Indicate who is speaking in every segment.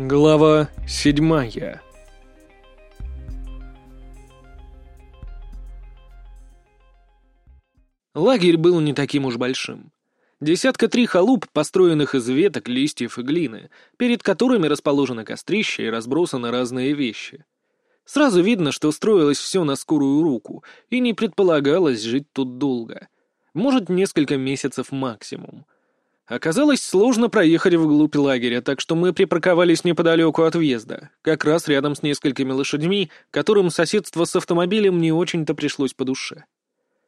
Speaker 1: Глава седьмая Лагерь был не таким уж большим. Десятка три халуп, построенных из веток, листьев и глины, перед которыми расположено кострище и разбросаны разные вещи. Сразу видно, что строилось все на скорую руку, и не предполагалось жить тут долго. Может, несколько месяцев максимум. Оказалось сложно проехать вглубь лагеря, так что мы припарковались неподалеку от въезда, как раз рядом с несколькими лошадьми, которым соседство с автомобилем не очень-то пришлось по душе.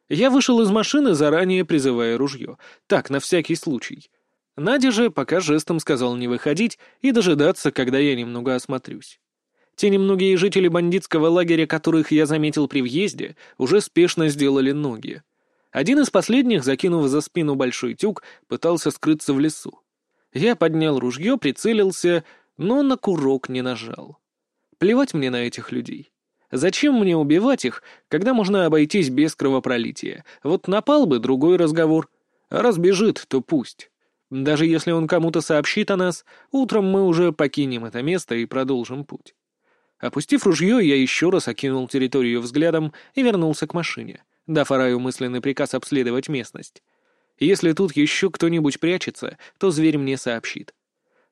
Speaker 1: Я вышел из машины, заранее призывая ружье. Так, на всякий случай. Надя же пока жестом сказал не выходить и дожидаться, когда я немного осмотрюсь. Те немногие жители бандитского лагеря, которых я заметил при въезде, уже спешно сделали ноги. Один из последних, закинув за спину большой тюк, пытался скрыться в лесу. Я поднял ружье, прицелился, но на курок не нажал. Плевать мне на этих людей. Зачем мне убивать их, когда можно обойтись без кровопролития? Вот напал бы другой разговор. А раз то пусть. Даже если он кому-то сообщит о нас, утром мы уже покинем это место и продолжим путь. Опустив ружье, я еще раз окинул территорию взглядом и вернулся к машине, дав Араю мысленный приказ обследовать местность. Если тут еще кто-нибудь прячется, то зверь мне сообщит.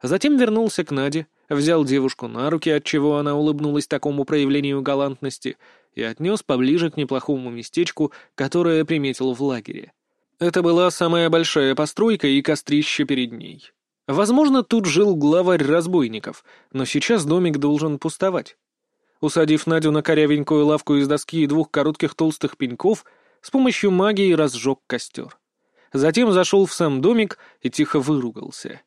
Speaker 1: Затем вернулся к Наде, взял девушку на руки, отчего она улыбнулась такому проявлению галантности, и отнес поближе к неплохому местечку, которое приметил в лагере. Это была самая большая постройка и кострище перед ней. Возможно, тут жил главарь разбойников, но сейчас домик должен пустовать. Усадив Надю на корявенькую лавку из доски и двух коротких толстых пеньков, с помощью магии разжег костер. Затем зашел в сам домик и тихо выругался.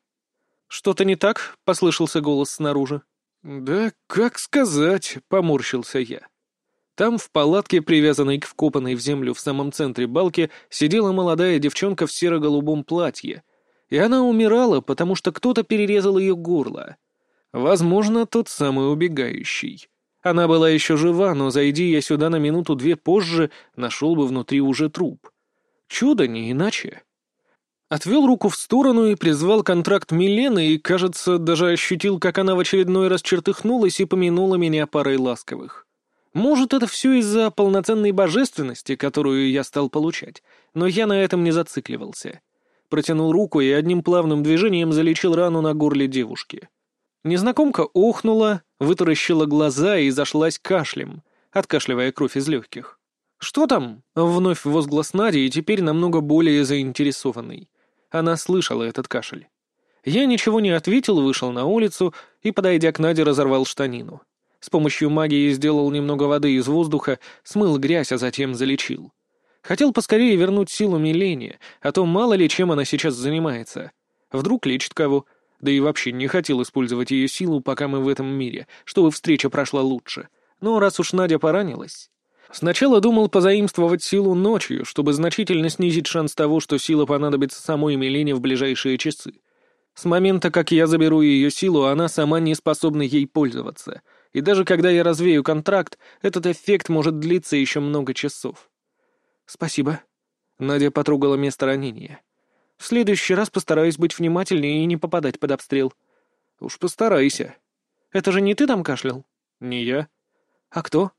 Speaker 1: «Что-то не так?» — послышался голос снаружи. «Да как сказать?» — поморщился я. Там, в палатке, привязанной к вкопанной в землю в самом центре балки, сидела молодая девчонка в серо-голубом платье. И она умирала, потому что кто-то перерезал ее горло. Возможно, тот самый убегающий. Она была еще жива, но зайди я сюда на минуту-две позже, нашел бы внутри уже труп. Чудо не иначе. Отвел руку в сторону и призвал контракт Милены, и, кажется, даже ощутил, как она в очередной раз чертыхнулась и помянула меня парой ласковых. Может, это все из-за полноценной божественности, которую я стал получать, но я на этом не зацикливался. Протянул руку и одним плавным движением залечил рану на горле девушки. Незнакомка охнула, вытаращила глаза и зашлась кашлем, откашливая кровь из легких. «Что там?» — вновь возглас Нади, и теперь намного более заинтересованный. Она слышала этот кашель. Я ничего не ответил, вышел на улицу и, подойдя к Наде, разорвал штанину. С помощью магии сделал немного воды из воздуха, смыл грязь, а затем залечил. Хотел поскорее вернуть силу Милене, а то мало ли чем она сейчас занимается. Вдруг лечит кого. Да и вообще не хотел использовать ее силу, пока мы в этом мире, чтобы встреча прошла лучше. Но раз уж Надя поранилась... Сначала думал позаимствовать силу ночью, чтобы значительно снизить шанс того, что сила понадобится самой Милене в ближайшие часы. С момента, как я заберу ее силу, она сама не способна ей пользоваться. И даже когда я развею контракт, этот эффект может длиться еще много часов. «Спасибо». Надя потрогала место ранения. «В следующий раз постараюсь быть внимательнее и не попадать под обстрел». «Уж постарайся». «Это же не ты там кашлял?» «Не я». «А кто?»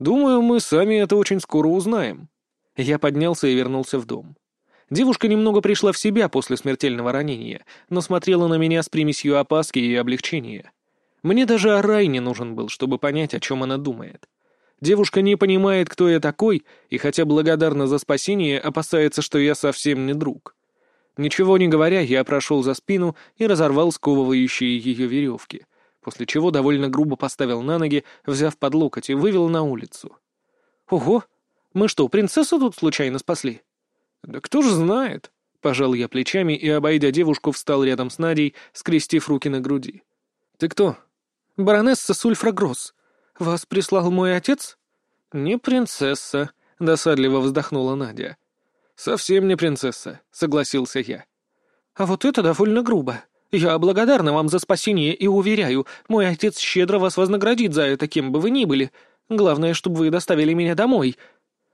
Speaker 1: Думаю, мы сами это очень скоро узнаем. Я поднялся и вернулся в дом. Девушка немного пришла в себя после смертельного ранения, но смотрела на меня с примесью опаски и облегчения. Мне даже Арай не нужен был, чтобы понять, о чем она думает. Девушка не понимает, кто я такой, и хотя благодарна за спасение, опасается, что я совсем не друг. Ничего не говоря, я прошел за спину и разорвал сковывающие ее веревки — после чего довольно грубо поставил на ноги, взяв под локоть и вывел на улицу. «Ого! Мы что, принцессу тут случайно спасли?» «Да кто же знает!» — пожал я плечами и, обойдя девушку, встал рядом с Надей, скрестив руки на груди. «Ты кто?» «Баронесса Сульфрагросс. Вас прислал мой отец?» «Не принцесса», — досадливо вздохнула Надя. «Совсем не принцесса», — согласился я. «А вот это довольно грубо. Я благодарна вам за спасение и уверяю, мой отец щедро вас вознаградит за это, кем бы вы ни были. Главное, чтобы вы доставили меня домой».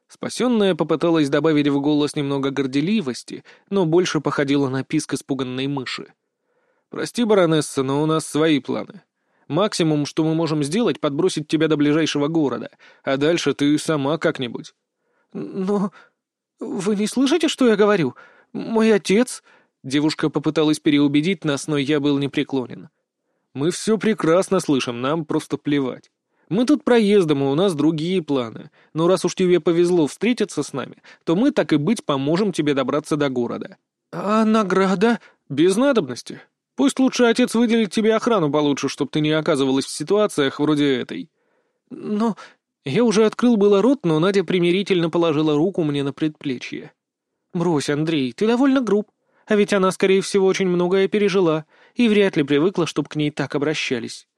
Speaker 1: Спасенная попыталась добавить в голос немного горделивости, но больше походила на писк испуганной мыши. «Прости, баронесса, но у нас свои планы. Максимум, что мы можем сделать, подбросить тебя до ближайшего города, а дальше ты сама как-нибудь».
Speaker 2: «Но вы не слышите, что я говорю? Мой отец...»
Speaker 1: Девушка попыталась переубедить нас, но я был непреклонен. «Мы все прекрасно слышим, нам просто плевать. Мы тут проездом, и у нас другие планы. Но раз уж тебе повезло встретиться с нами, то мы, так и быть, поможем тебе добраться до города».
Speaker 2: «А награда?»
Speaker 1: «Без надобности. Пусть лучше отец выделит тебе охрану получше, чтобы ты не оказывалась в ситуациях вроде этой».
Speaker 2: «Но...»
Speaker 1: Я уже открыл было рот, но Надя примирительно положила руку мне на предплечье.
Speaker 2: «Брось, Андрей, ты довольно груб. А ведь она, скорее всего, очень многое пережила и вряд ли привыкла, чтобы к ней так обращались».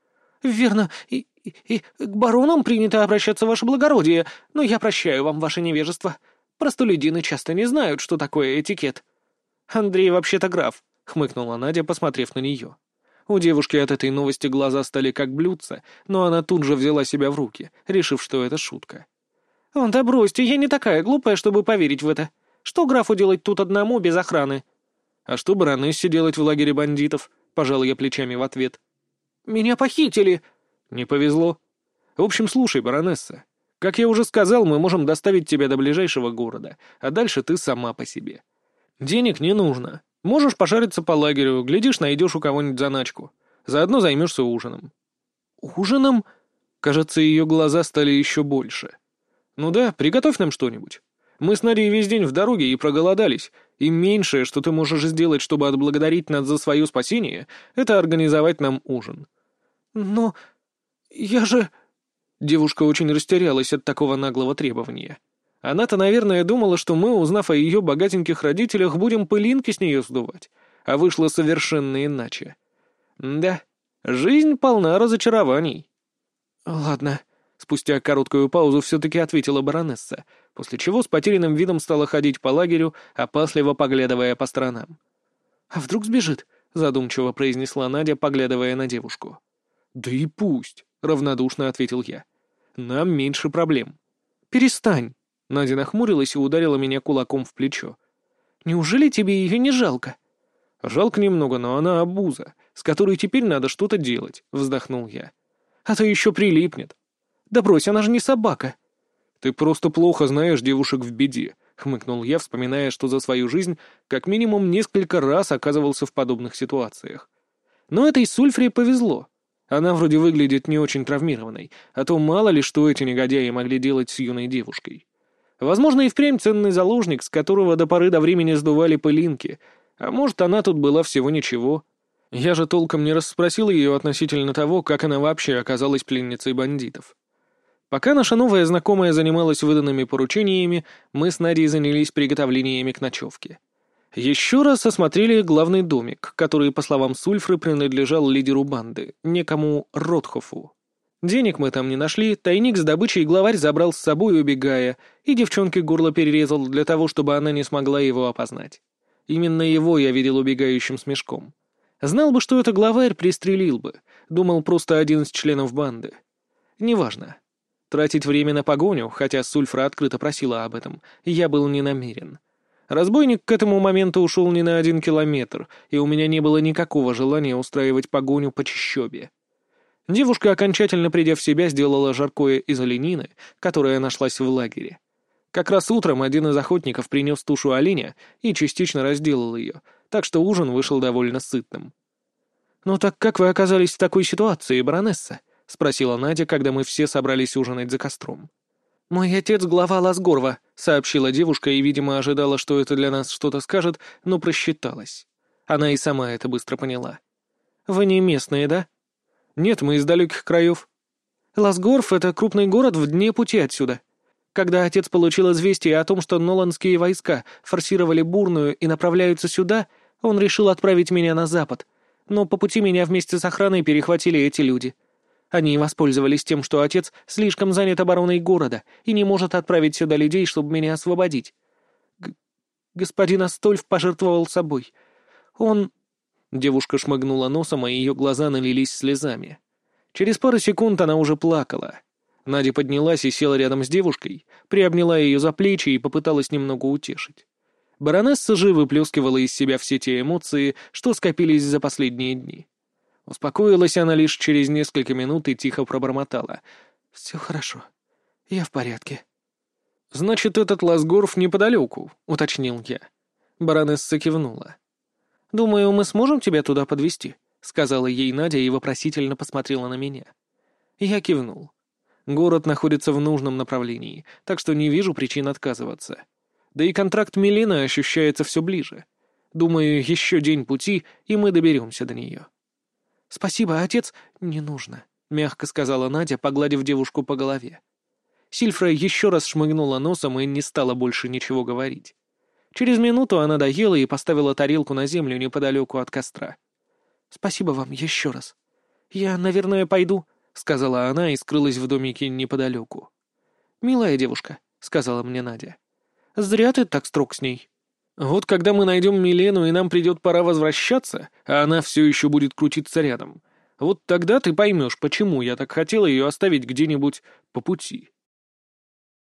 Speaker 2: «Верно, и, и, и к баронам принято обращаться, ваше благородие, но я прощаю вам ваше невежество. Простолюдины часто не знают, что такое этикет».
Speaker 1: «Андрей вообще-то граф», — хмыкнула Надя, посмотрев на нее. У девушки от этой новости глаза стали как блюдца, но она тут же взяла себя в руки, решив, что это шутка.
Speaker 2: «Он, да бросьте, я не такая глупая, чтобы поверить в это. Что графу делать тут одному, без охраны?»
Speaker 1: «А что баронессе делать в лагере бандитов?» — пожал я плечами в ответ.
Speaker 2: «Меня похитили!»
Speaker 1: «Не повезло. В общем, слушай, баронесса, как я уже сказал, мы можем доставить тебя до ближайшего города, а дальше ты сама по себе. Денег не нужно. Можешь пошариться по лагерю, глядишь, найдешь у кого-нибудь заначку. Заодно займешься ужином».
Speaker 2: «Ужином?»
Speaker 1: Кажется, ее глаза стали еще больше. «Ну да, приготовь нам что-нибудь. Мы с Надей весь день в дороге и проголодались, и меньшее, что ты можешь сделать, чтобы отблагодарить нас за свое спасение, это организовать нам ужин».
Speaker 2: «Но я же...»
Speaker 1: Девушка очень растерялась от такого наглого требования. Она-то, наверное, думала, что мы, узнав о ее богатеньких родителях, будем пылинки с нее сдувать, а вышло совершенно иначе. Да, жизнь полна разочарований.
Speaker 2: «Ладно», — спустя
Speaker 1: короткую паузу все-таки ответила баронесса — после чего с потерянным видом стала ходить по лагерю, опасливо поглядывая по сторонам.
Speaker 2: «А вдруг сбежит?» — задумчиво произнесла Надя, поглядывая на девушку.
Speaker 1: «Да и пусть», — равнодушно ответил я. «Нам меньше проблем».
Speaker 2: «Перестань!»
Speaker 1: — Надя нахмурилась и ударила меня кулаком в плечо.
Speaker 2: «Неужели тебе ее не жалко?»
Speaker 1: «Жалко немного, но она обуза, с которой теперь надо что-то делать», — вздохнул я.
Speaker 2: «А то еще прилипнет». «Да брось, она же не собака»,
Speaker 1: «Ты просто плохо знаешь девушек в беде», — хмыкнул я, вспоминая, что за свою жизнь как минимум несколько раз оказывался в подобных ситуациях. Но этой Сульфре повезло. Она вроде выглядит не очень травмированной, а то мало ли что эти негодяи могли делать с юной девушкой. Возможно, и впрямь ценный заложник, с которого до поры до времени сдували пылинки, а может, она тут была всего ничего. Я же толком не расспросил ее относительно того, как она вообще оказалась пленницей бандитов. Пока наша новая знакомая занималась выданными поручениями, мы с Надей занялись приготовлениями к ночевке. Еще раз осмотрели главный домик, который, по словам Сульфры, принадлежал лидеру банды, некому Ротхофу. Денег мы там не нашли, тайник с добычей главарь забрал с собой, убегая, и девчонке горло перерезал для того, чтобы она не смогла его опознать. Именно его я видел убегающим с мешком. Знал бы, что это главарь, пристрелил бы. Думал, просто один из членов банды. Неважно. Тратить время на погоню, хотя Сульфра открыто просила об этом, я был не намерен. Разбойник к этому моменту ушел не на один километр, и у меня не было никакого желания устраивать погоню по чащобе. Девушка, окончательно придя в себя, сделала жаркое из оленины, которая нашлась в лагере. Как раз утром один из охотников принес тушу оленя и частично разделал ее, так что ужин вышел довольно сытным. «Ну так как вы оказались в такой ситуации, баронесса?» — спросила Надя, когда мы все собрались ужинать за костром.
Speaker 2: «Мой отец — глава Ласгорва», — сообщила девушка и, видимо, ожидала, что это для нас что-то скажет, но просчиталась. Она и сама это быстро поняла. «Вы не местные, да?»
Speaker 1: «Нет, мы из далеких краев».
Speaker 2: «Ласгорф — это крупный город в дне пути отсюда. Когда отец получил известие о том, что ноландские войска форсировали Бурную и направляются сюда, он решил отправить меня на запад. Но по пути меня вместе с охраной перехватили эти люди. Они воспользовались тем, что отец слишком занят обороной города и не может отправить сюда людей, чтобы меня освободить. Г господин Астольф пожертвовал собой. Он...» Девушка шмыгнула носом, а ее глаза налились слезами. Через пару секунд она уже плакала. Надя поднялась и села рядом с девушкой, приобняла ее за плечи и попыталась немного утешить. Баронесса же выплескивала из себя все те эмоции, что скопились за последние дни.
Speaker 1: Успокоилась она лишь через несколько минут и тихо пробормотала.
Speaker 2: «Все хорошо. Я в порядке».
Speaker 1: «Значит, этот Ласгорф неподалеку», — уточнил я. Баронесса кивнула.
Speaker 2: «Думаю, мы сможем тебя туда подвести, сказала ей Надя и вопросительно посмотрела на меня. Я кивнул. Город находится в нужном направлении, так что не вижу причин отказываться. Да и контракт Милена ощущается все ближе. Думаю, еще день пути, и мы доберемся до нее. «Спасибо, отец, не нужно», — мягко сказала Надя, погладив девушку по голове. Сильфра еще раз шмыгнула носом и не стала больше ничего говорить. Через минуту она доела и поставила тарелку на землю неподалеку от костра. «Спасибо вам еще раз. Я, наверное, пойду», — сказала она и скрылась в домике неподалеку. «Милая девушка», — сказала мне Надя. «Зря ты так строг с ней».
Speaker 1: Вот когда мы найдем Милену, и нам придет пора возвращаться, а она все еще будет крутиться рядом, вот тогда ты поймешь, почему я так хотела ее оставить где-нибудь по пути.